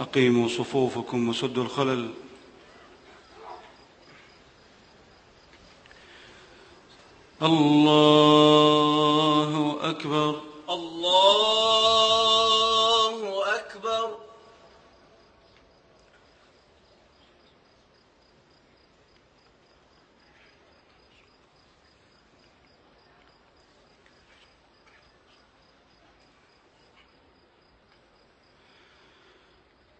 أقيموا صفوفكم وسدوا الخلل. الله أكبر. الله أكبر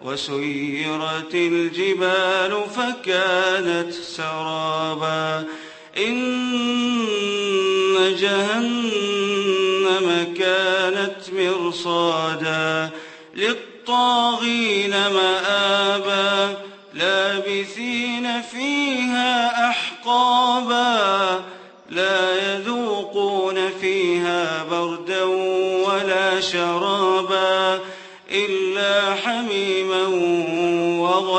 وسيرت الجبال فكانت سرابا. إن جهنم كانت مرصادا للطاغين مآبا.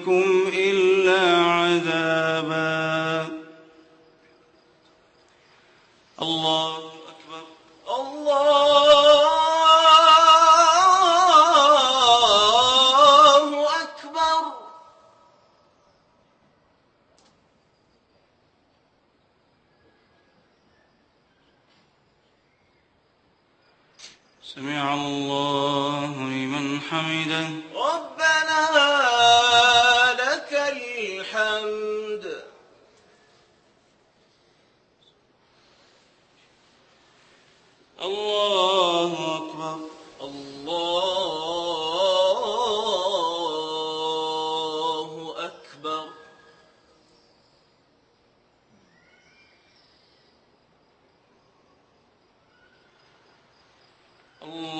نزيدكم إلا عذابا الله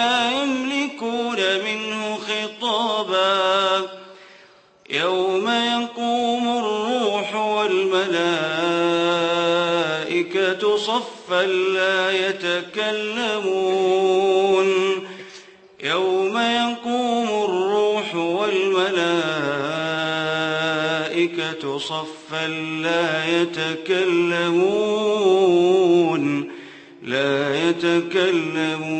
لا يملكون منه خطابا. يوم يقوم الروح والملائكة صفا لا يتكلمون. يوم يقوم الروح والملائكة صفا لا يتكلمون. لا يتكلمون.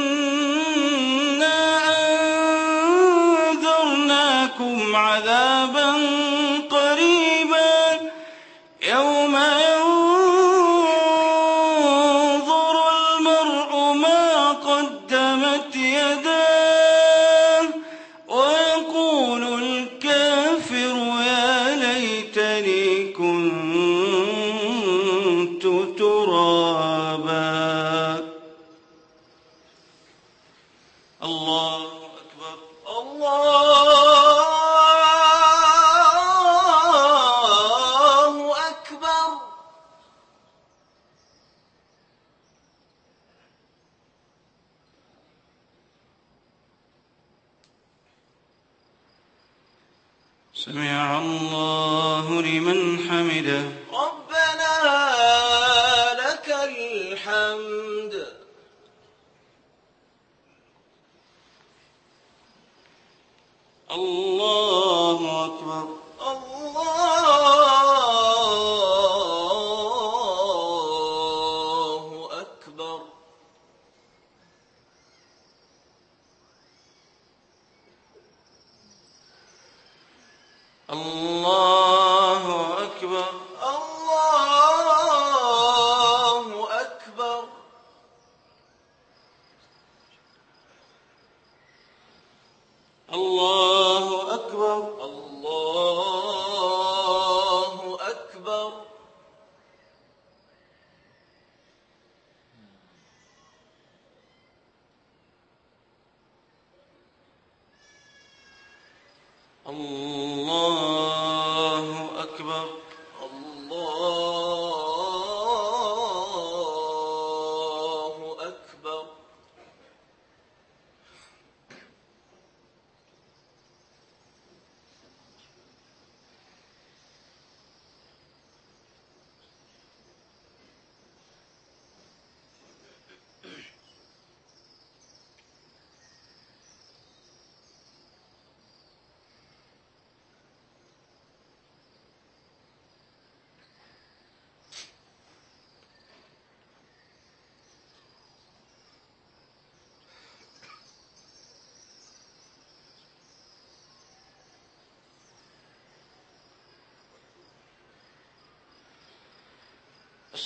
سمع الله لمن حمده. الله أكبر.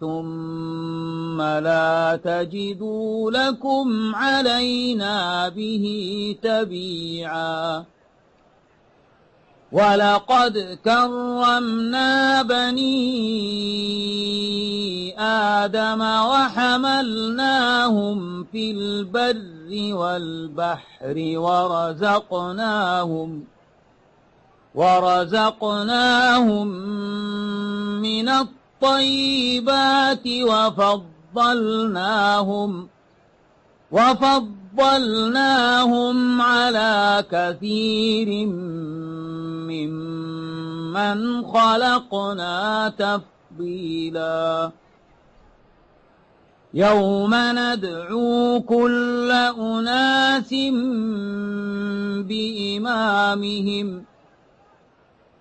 ثم لا تجدوا لكم علينا به تبيعا ولقد كرمنا بني آدم وحملناهم في البر والبحر ورزقناهم ورزقناهم من الطيبات وفضلناهم وفضلناهم على كثير ممن خلقنا تفضيلا. يوم ندعو كل أناس بإمامهم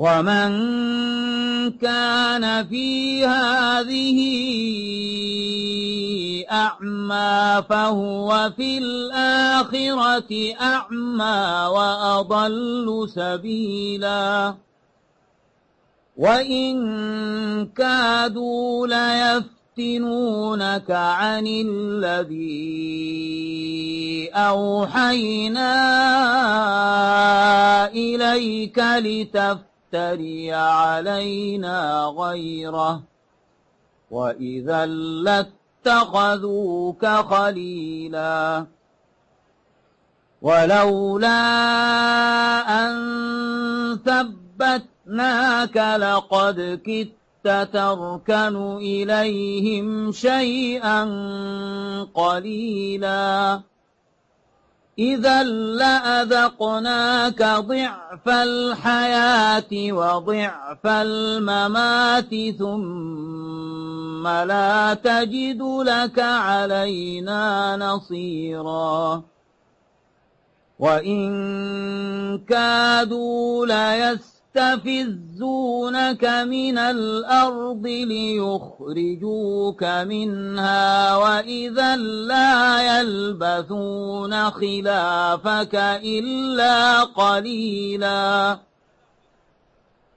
ومن كان في هذه أعمى فهو في الآخرة أعمى وأضل سبيلا وإن كادوا ليفتنونك عن الذي أوحينا إليك لتفتن تفتري علينا غيره وإذا لاتخذوك خليلا ولولا أن ثبتناك لقد كدت تركن إليهم شيئا قليلا إذا لأذقناك ضعف الحياة وضعف الممات ثم لا تجد لك علينا نصيرا. وإن كادوا ليس يستفزونك من الأرض ليخرجوك منها وإذا لا يلبثون خلافك إلا قليلاً.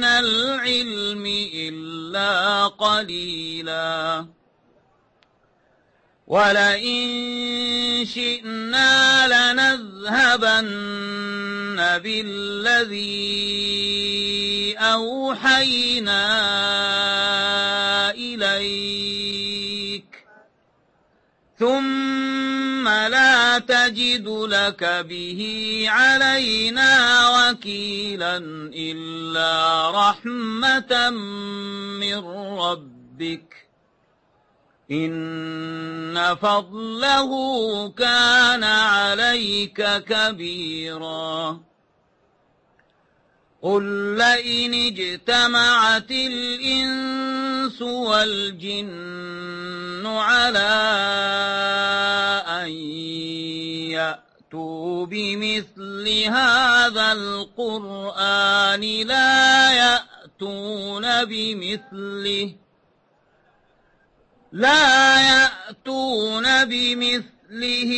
من العلم إلا قليلاً ولئن شئنا لنذهبن بالذي أوحينا إليك ثم لا تجد لك به علينا وكيلا إلا رحمة من ربك إن فضله كان عليك كبيرا قل لئن اجتمعت الإنس والجن على أن يأتوا بمثل هذا القرآن لا يأتون بمثله لا يأتون بمثله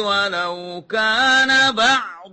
ولو كان